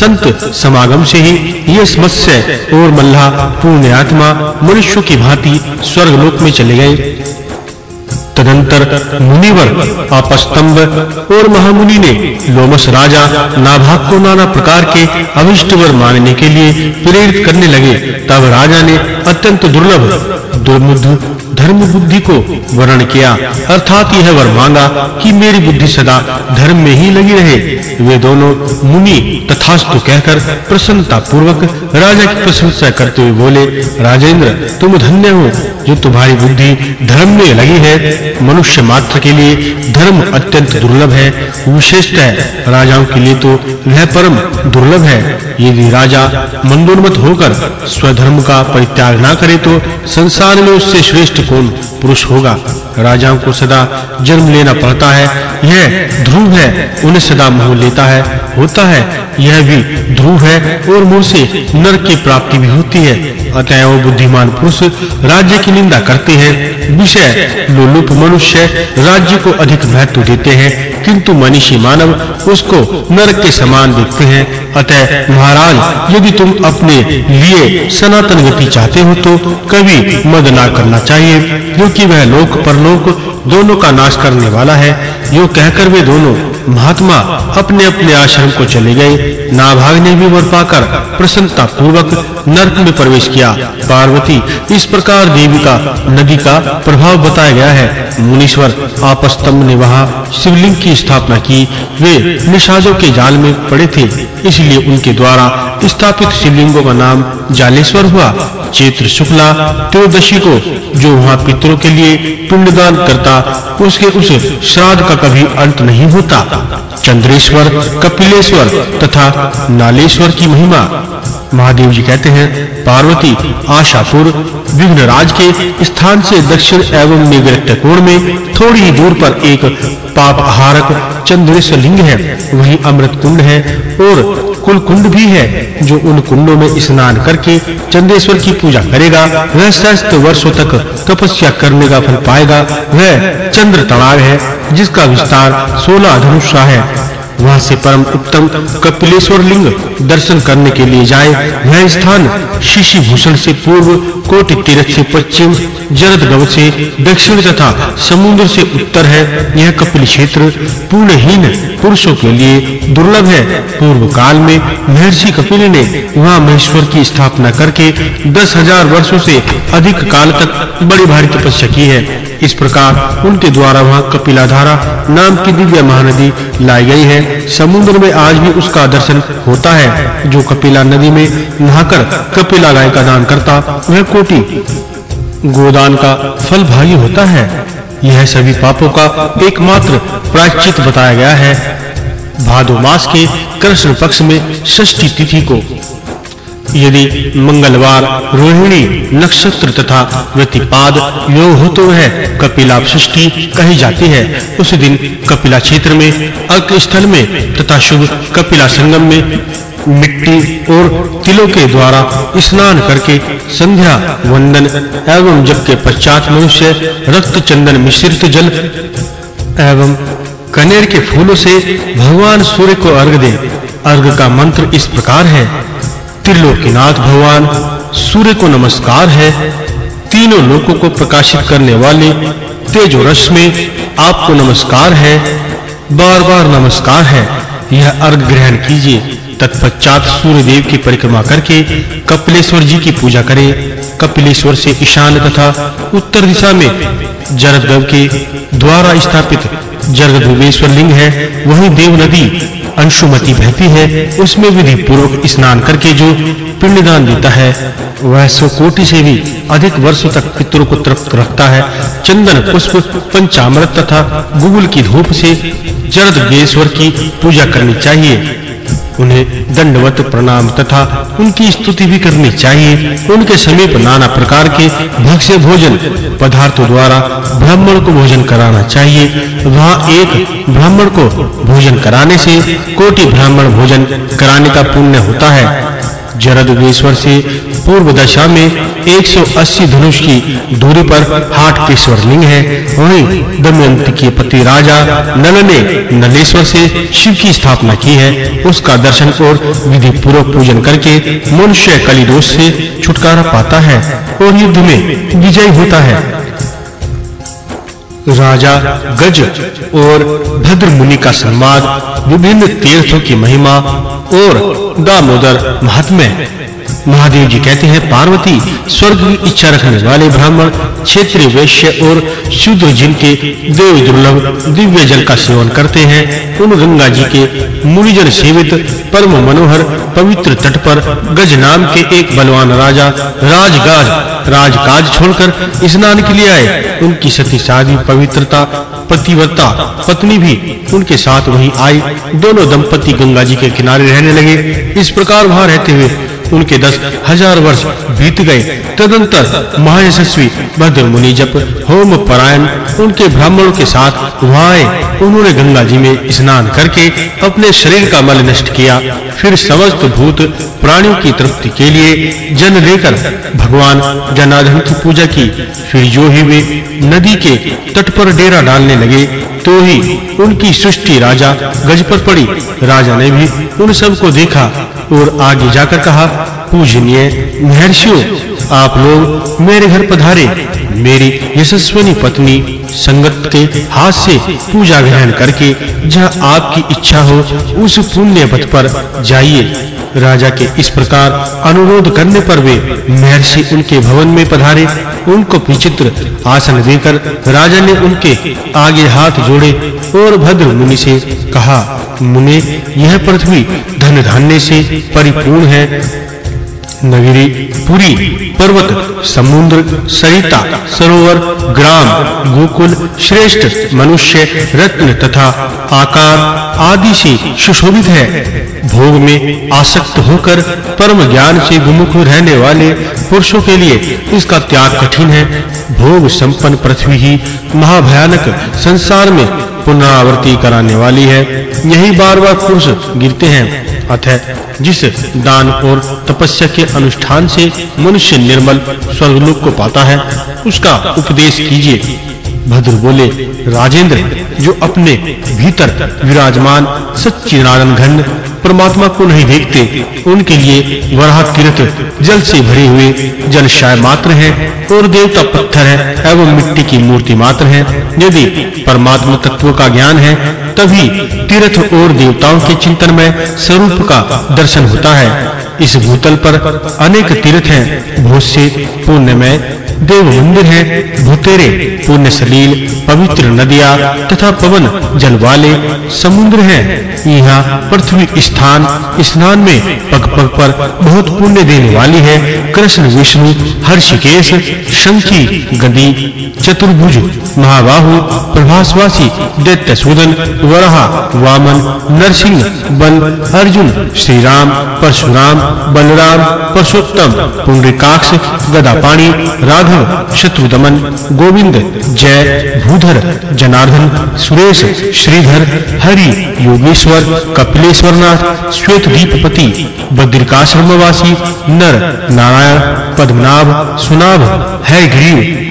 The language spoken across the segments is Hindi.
संत समागम से ही ये मत्स्य और मल्लाह पुण्य आत्मा मनुष्यों की भांति स्वर्ग लोक में चले गए। तदंतर मुनिवर आपस्तंभ और महामुनि ने लोमस राजा नाभाग को नाना प्रकार के अविष्ट वर मानने के लिए प्रेरित करने लगे। तब राजा ने अत्यंत दुर्लभ, दुर्मुद्ध धर्म बुद्धि को वर्ण किया। अर्थात यह वर मांगा कि मेरी बुद्धि सदा धर्म में ही लगी रहे। वे दोनों मुनि तथास्तु कहकर प्रसन्नता पूर्वक राजा की प्रशंसा करते हुए बोले, राजेंद्र, तुम धन्य हो जो तुम्हारी बुद्धि धर्म में लगी है। मनुष्य मात्र के लिए धर्म अत्यंत दुर्लभ है। विशेषतः राजाओं के लिए तो वह परम दुर्लभ है। यदि राजा मंदोन्मत होकर स्वधर्म का परित्याग ना करे तो संसार में उससे श्रेष्ठ कौन पुरुष होगा। राजाओं को सदा जन्म लेना पड़ता है। यह ध्रुव है, उन्हें सदा मोह लेता है। होता है, यह भी ध्रुव है और मोह से नरक की प्राप्ति भी होती है। अतः वो बुद्धिमान पुरुष राज्य की निंदा करते हैं। विषय लोलुप मनुष्य राज्य को अधिक महत्व देते हैं। किंतु मनीषी मानव उसको नरक के समान देखते हैं। अतः महाराज, यदि तुम अपने लिए सनातन गति चाहते हो तो कभी मद ना करना चाहिए। क्योंकि वह लोक परलोक दोनों का नाश करने वाला है। यो कहकर वे दोनों महात्मा अपने अपने आश्रम को चले गए। नाभाग ने भी वर पाकर प्रसन्नता पूर्वक नरक में प्रवेश किया। पार्वती, इस प्रकार देवी का नदी का प्रभाव बताया गया है। मुनीश्वर आपस्तंभ ने वहाँ शिवलिंग की स्थापना की। वे निशाजों के जाल में पड़े थे। इसलिए उनके द्वारा स्थापित शिवलिंगों का नाम जालेश्वर हुआ। चैत्र शुक्ला, त्रयोदशी को जो वहाँ पितरों के लिए पिंडदान करता, उसके उस श्राद्ध का कभी अंत नहीं होता। चंद्रेश्वर, कपिलेश्वर तथा नालेश्वर की महिमा। महादेव जी कहते हैं, पार्वती आशापुर, विघ्नराज के स्थान से दक्षिण एवं निवृत्त कोण में थोड़ी ही दूर पर एक पाप हारक चंद्रेश्वर लिंग है। वही अमृत कुंड है और कुल कुंड भी है, जो उन कुंडों में स्नान करके चंद्रेश्वर की पूजा करेगा, वह सहस्त्र वर्षों तक तपस्या करने का फल पाएगा, वह चंद्र तड़ाग है, जिसका विस्तार 16 धनुषा है। वहाँ से परम उत्तम कपिलेश्वर लिंग दर्शन करने के लिए जाए। वह स्थान शिशि भूषण से पूर्व कोटि तीर्थ से पश्चिम जरद गव से दक्षिण तथा समुद्र से उत्तर है। यह कपिल क्षेत्र पूर्णहीन पुरुषों के लिए दुर्लभ है। पूर्व काल में महर्षि कपिल ने वहाँ महेश्वर की स्थापना करके दस हज़ार वर्षों से अधिक काल तक बड़ी भारी तपस्या की है। इस प्रकार उनके द्वारा वहाँ कपिलाधारा नाम की दिव्य महानदी लाई गई है। समुद्र में आज भी उसका दर्शन होता है। जो कपिला नदी में नहाकर कपिला गाय का दान करता, वह कोटि गोदान का फल भागी होता है। यह सभी पापों का एकमात्र प्रायश्चित बताया गया है। भादो मास के कृष्ण पक्ष में षष्ठी तिथि को यदि मंगलवार, रोहिणी, नक्षत्र तथा व्यतिपाद योग हो तो वह कपिला कही जाती है। उस दिन कपिला क्षेत्र में अर्क स्थल में तथा शुभ कपिला संगम में मिट्टी और तिलों के द्वारा स्नान करके संध्या, वंदन एवं जप के पश्चात मनुष्य रक्त चंदन मिश्रित जल एवं कनेर के फूलों से भगवान सूर्य को अर्घ दे। अर्घ का मंत्र इस प्रकार है। त्रिलोकीनाथ भगवान, सूर्य को नमस्कार है। तीनों लोकों को प्रकाशित करने वाले तेजो रस में आपको नमस्कार है। बार-बार नमस्कार है। यह अर्घ ग्रहण कीजिए। तत्पश्चात सूर्य देव की परिक्रमा करके कपिलेश्वर जी की पूजा करें। कपिलेश्वर से ईशान तथा उत्तर दिशा में जरदगव के द्वारा स्थापित जरदुवेश्वर लिंग है। वही देव नदी अंशुमती बहती है, उसमें विधि पूर्वक स्नान करके जो पिंडदान देता है, वह सौ कोटि से भी अधिक वर्षों तक पितरों को तृप्त रखता है। चंदन, पुष्प, पंचामृत तथा गुगुल की धूप से जरद गेश्वर की पूजा करनी चाहिए। उन्हें दंडवत प्रणाम तथा उनकी स्तुति भी करनी चाहिए। उनके समीप नाना प्रकार के भक्ष्य भोजन पदार्थों द्वारा ब्राह्मण को भोजन कराना चाहिए। वहाँ एक ब्राह्मण को भोजन कराने से कोटि ब्राह्मण भोजन कराने का पुण्य होता है। जरदुगेश्वर से पूर्व दशा में 180 धनुष की दूरी पर हाट हाटकेश्वर लिंग है। वहीं दमयंती के पति राजा नल ने नलेश्वर से शिव की स्थापना की है। उसका दर्शन और विधि पूर्वक पूजन करके मनुष्य कलिदोष से छुटकारा पाता है और युद्ध में विजयी होता है। राजा गज और भद्र मुनि का संवाद विभिन्न तीर्थों की महिमा और दामोदर महात्म्य। महादेव जी कहते हैं, पार्वती स्वर्ग की इच्छा रखने वाले ब्राह्मण, क्षेत्रीय वैश्य और शूद्र जिनके देव दुर्लभ दिव्य जल का सेवन करते हैं, उन गंगा जी के मुनिजन सेवित परम मनोहर पवित्र तट पर गज नाम के एक बलवान राजा राजगाज, राजकाज छोड़कर स्नान के लिए आए। उनकी सती शादी पवित्रता, पतिव्रता, पत्नी भी उनके साथ वहीं आई। दोनों दंपति गंगा जी के किनारे रहने लगे। इस प्रकार वहाँ रहते हुए उनके दस हज़ार वर्ष बीत गए। तदंतर महायशस्वी भद्र मुनि जब होम परायण उनके ब्राह्मणों के साथ वहाँ उन्होंने गंगा जी में स्नान करके अपने शरीर का मल नष्ट किया। फिर समस्त भूत प्राणियों की तृप्ति के लिए जन लेकर भगवान जनार्दन की पूजा की। फिर जो ही वे नदी के तट पर डेरा डालने लगे तो ही उनकी सृष्टि राजा गज पर पड़ी। राजा ने भी उन सबको देखा और आगे जाकर कहा, पूजनीय महर्षियों, आप लोग मेरे घर पधारे। मेरी यशस्वनी पत्नी संगत के हाथ से पूजा ग्रहण करके, जहाँ आपकी इच्छा हो, उस पुण्य पथ पर जाइए। राजा के इस प्रकार अनुरोध करने पर वे महर्षि उनके भवन में पधारे, उनको विचित्र आसन देकर राजा ने उनके आगे हाथ जोड़े और भद्र मुनि से कहा, मुने, यह पृथ्वी धन धान्य से परिपूर्ण है। नगरी, पुरी, पर्वत, समुद्र, सरिता, सरोवर, ग्राम, गोकुल, श्रेष्ठ, मनुष्य, रत्न तथा आकार आदि से सुशोभित है। भोग में आसक्त होकर परम ज्ञान से विमुख रहने वाले पुरुषों के लिए इसका त्याग कठिन है। भोग संपन्न पृथ्वी ही महाभयानक संसार में पुनरावृत्ति कराने वाली है। यही बार-बार पुरुष गिरते हैं। अतः जिस दान और तपस्या के अनुष्ठान से मनुष्य निर्मल स्वर्गलोक को पाता है, उसका उपदेश कीजिए। भद्र बोले, राजेंद्र, जो अपने भीतर विराजमान सच्चिदानंद घन परमात्मा को नहीं देखते, उनके लिए वराह तीर्थ जल से भरे हुए जलशाय मात्र हैं और देवता पत्थर है एवं मिट्टी की मूर्ति मात्र है। यदि परमात्मा तत्व का ज्ञान है, तभी तीर्थ और देवताओं के चिंतन में स्वरूप का दर्शन होता है। इस भूतल पर अनेक तीर्थ हैं बहुत से पुण्यमय देव मंदिर है, भूतेरे पुण्य सलील पवित्र नदियाँ तथा पवन जल वाले समुद्र हैं। यहाँ पृथ्वी स्थान, स्नान में पग पग पर बहुत पुण्य देने वाली है कृष्ण, विष्णु, हर्षिकेश, शंखी, गदी, चतुर्भुज, महाबाहु, प्रभासवासी, दैत्यसूदन, वराह, वामन, नरसिंह बल अर्जुन श्री राम परशुराम, बलराम परशुत्तम पुंडरीकाक्ष, गदापाणि राघव, शत्रुदमन, गोविंद, जय, भूधर, जनार्दन, सुरेश, श्रीधर, हरि, योगेश्वर, कपिलेश्वरनाथ श्वेत दीपपति बद्रिकाश्रमवासी, नर, नारायण, पद्मनाभ, सुनाभ है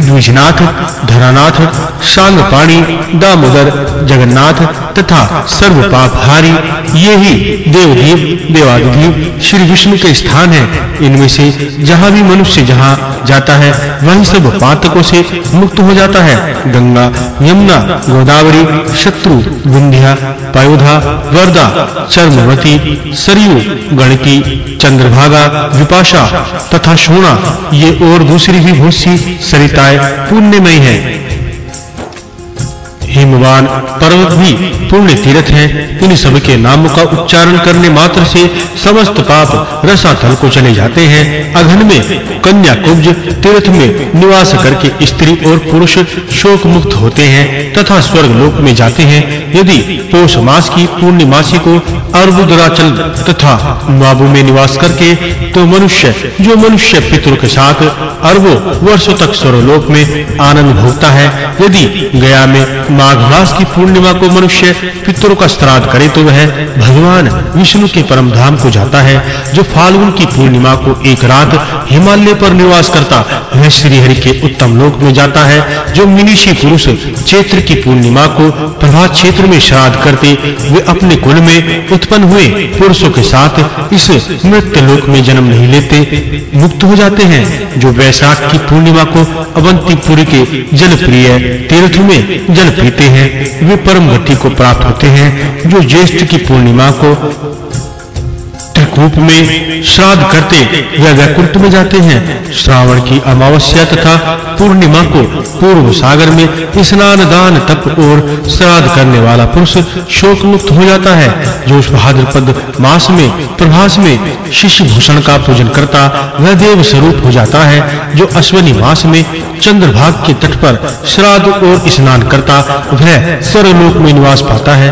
द्विजनाथ धरानाथ शांगपाणी, दामोदर, जगन्नाथ तथा सर्व पापहारी ये ही देवदेव देवादिदेव, श्री विष्णु के स्थान है। इनमें से जहाँ भी मनुष्य जहाँ जाता है वहीं सब पातकों से मुक्त हो जाता है। गंगा, यमुना, गोदावरी, शत्रु, विंध्या, पयोधा वर्दा चर्मवती, सरयू, गणकी, चंद्रभागा, विपाशा तथा शोणा, ये और दूसरी भी बहुत सी सरिताएँ पुण्यमयी हैं। हिमवान पर्वत भी पुण्य तीर्थ हैं। इन सब के नामों का उच्चारण करने मात्र से समस्त पाप रसातल को चले जाते हैं। अघन में कन्या कुब्ज, तीर्थ में निवास करके स्त्री और पुरुष शोक मुक्त होते हैं तथा स्वर्ग लोक में जाते हैं। यदि पोष मास की पूर्णिमासी को अर्बुदराचल तथा नाबू में निवास करके तो मनुष्य, जो मनुष्य पितरों के साथ अरबों वर्षों तक स्वर्गलोक में आनंद भोगता है। यदि गया में माघ माघ की पूर्णिमा को मनुष्य पितरों का श्राद्ध करे तो वह भगवान विष्णु के परम धाम को जाता है, जो फाल्गुन की पूर्णिमा को एक रात हिमालय पर निवास करता, वह श्री हरि के उत्तम लोक में जाता है, जो मिनीषी पुरुष चैत्र की पूर्णिमा को प्रभात क्षेत्र में श्राद्ध करते, वे अपने कुल में उत्पन्न हुए पुरुषों के साथ इस मृत्यु लोक में जन्म नहीं लेते, मुक्त हो जाते हैं, जो वैशाख की पूर्णिमा को अवंतीपुरी के जलप्रिय तीर्थ में जल पीते हैं वे परम गति को प्राप्त होते हैं जो ज्येष्ठ की पूर्णिमा को त्रिकूप में श्राद्ध करते या वैकुंठ में जाते हैं। श्रावण की अमावस्या तथा पूर्णिमा को पूर्व सागर में स्नान दान तप और श्राद्ध करने वाला पुरुष शोक मुक्त हो जाता है। जो भाद्रपद मास में, प्रभास में शिष्य भूषण का पूजन करता वह देव स्वरूप हो जाता है, जो अश्विनी मास में चंद्रभाग के तट पर श्राद्ध और स्नान करता वह स्वर्गलोक में निवास पाता है।